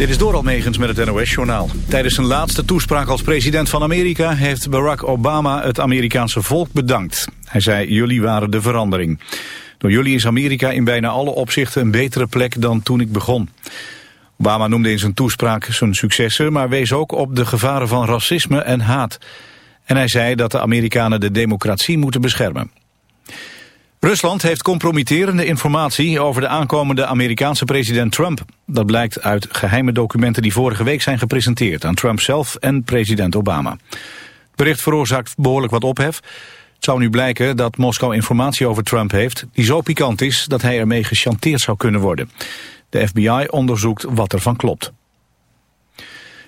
Dit is door Almegens met het NOS-journaal. Tijdens zijn laatste toespraak als president van Amerika... heeft Barack Obama het Amerikaanse volk bedankt. Hij zei, jullie waren de verandering. Door jullie is Amerika in bijna alle opzichten een betere plek dan toen ik begon. Obama noemde in zijn toespraak zijn successen... maar wees ook op de gevaren van racisme en haat. En hij zei dat de Amerikanen de democratie moeten beschermen. Rusland heeft compromitterende informatie over de aankomende Amerikaanse president Trump. Dat blijkt uit geheime documenten die vorige week zijn gepresenteerd aan Trump zelf en president Obama. Het bericht veroorzaakt behoorlijk wat ophef. Het zou nu blijken dat Moskou informatie over Trump heeft die zo pikant is dat hij ermee gechanteerd zou kunnen worden. De FBI onderzoekt wat ervan klopt.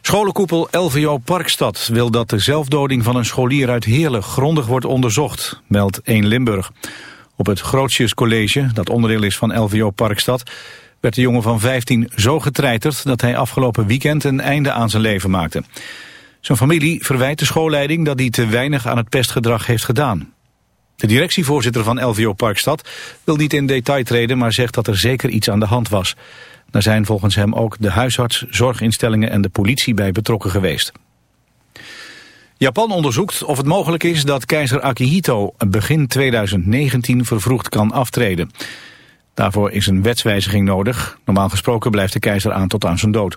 Scholenkoepel LVO Parkstad wil dat de zelfdoding van een scholier uit Heerlen grondig wordt onderzocht, meldt 1 Limburg. Op het Grootjes College, dat onderdeel is van LVO Parkstad, werd de jongen van 15 zo getreiterd dat hij afgelopen weekend een einde aan zijn leven maakte. Zijn familie verwijt de schoolleiding dat hij te weinig aan het pestgedrag heeft gedaan. De directievoorzitter van LVO Parkstad wil niet in detail treden, maar zegt dat er zeker iets aan de hand was. Daar zijn volgens hem ook de huisarts, zorginstellingen en de politie bij betrokken geweest. Japan onderzoekt of het mogelijk is dat keizer Akihito begin 2019 vervroegd kan aftreden. Daarvoor is een wetswijziging nodig. Normaal gesproken blijft de keizer aan tot aan zijn dood.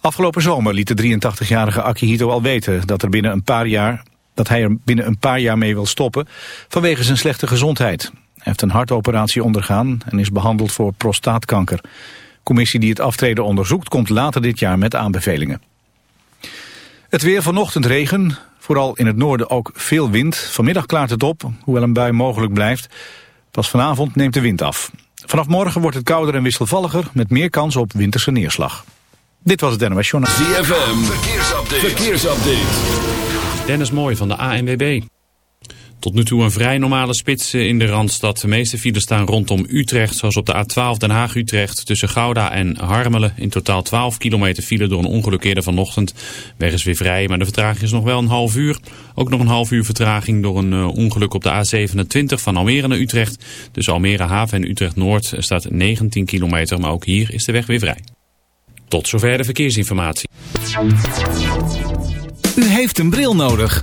Afgelopen zomer liet de 83-jarige Akihito al weten dat, er binnen een paar jaar, dat hij er binnen een paar jaar mee wil stoppen vanwege zijn slechte gezondheid. Hij heeft een hartoperatie ondergaan en is behandeld voor prostaatkanker. De commissie die het aftreden onderzoekt komt later dit jaar met aanbevelingen. Het weer vanochtend regen, vooral in het noorden ook veel wind. Vanmiddag klaart het op, hoewel een bui mogelijk blijft. Pas vanavond neemt de wind af. Vanaf morgen wordt het kouder en wisselvalliger met meer kans op winterse neerslag. Dit was het NOS Journaal. ZFM, verkeersupdate. verkeersupdate. Dennis Mooi van de ANWB. Tot nu toe een vrij normale spits in de Randstad. De meeste files staan rondom Utrecht, zoals op de A12 Den Haag-Utrecht... tussen Gouda en Harmelen. In totaal 12 kilometer file door een ongeluk eerder vanochtend. Weg is weer vrij, maar de vertraging is nog wel een half uur. Ook nog een half uur vertraging door een uh, ongeluk op de A27 van Almere naar Utrecht. Tussen Almere Haven en Utrecht-Noord staat 19 kilometer, maar ook hier is de weg weer vrij. Tot zover de verkeersinformatie. U heeft een bril nodig.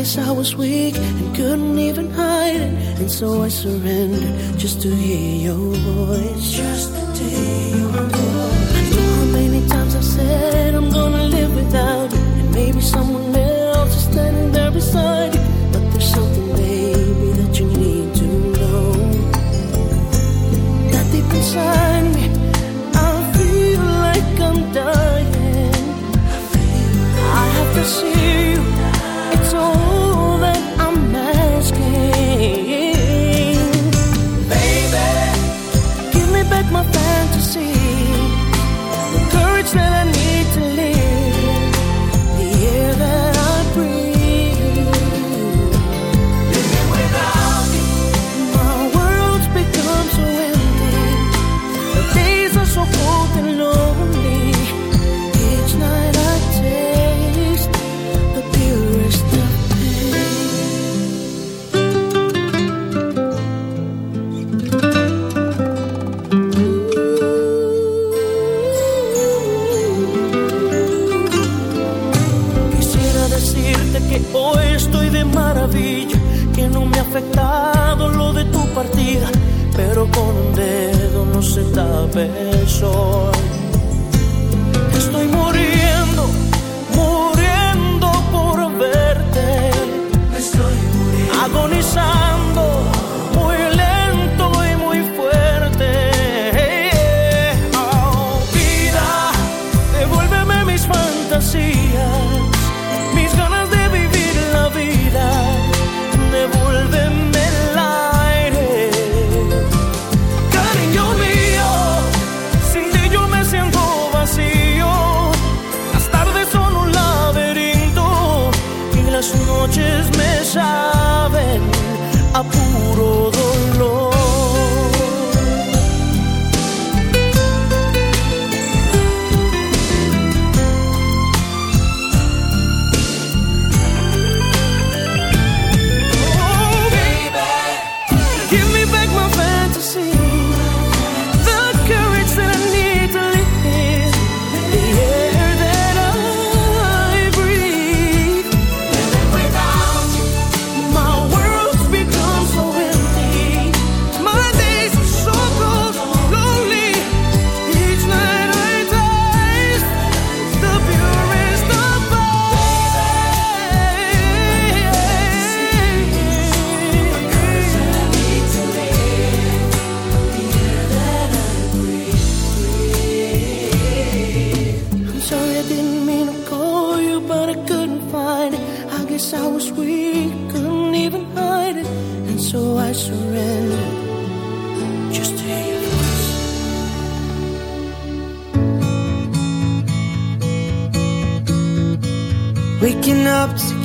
Guess I was weak and couldn't even hide it. And so I surrendered just to hear your voice. Just to hear your voice. I know how many times I've said I'm gonna live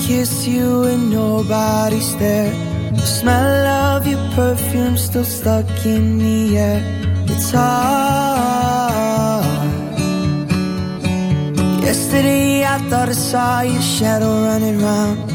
kiss you and nobody's there. The smell of your perfume still stuck in the air. It's hard. Yesterday I thought I saw your shadow running round.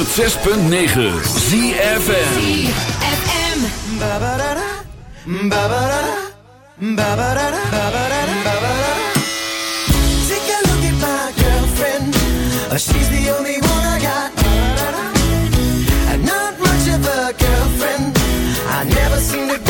106.9 ZFM. ZFM. Take a look at my girlfriend. Uh, She's the only one I got. And not much of a girlfriend. I never seem to.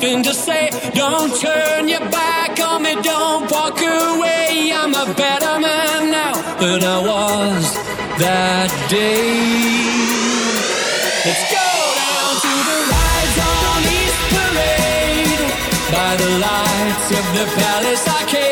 nothing to say. Don't turn your back on me, don't walk away. I'm a better man now than I was that day. Let's go down to the rides on East Parade by the lights of the Palace Arcade.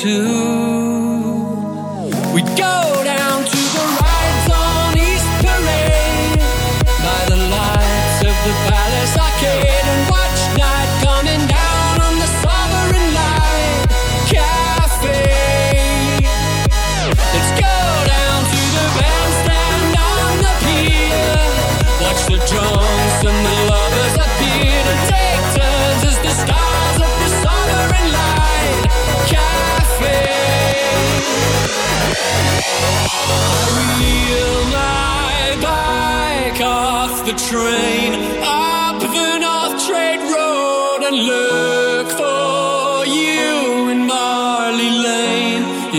to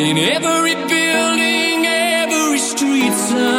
in every building, every street sign.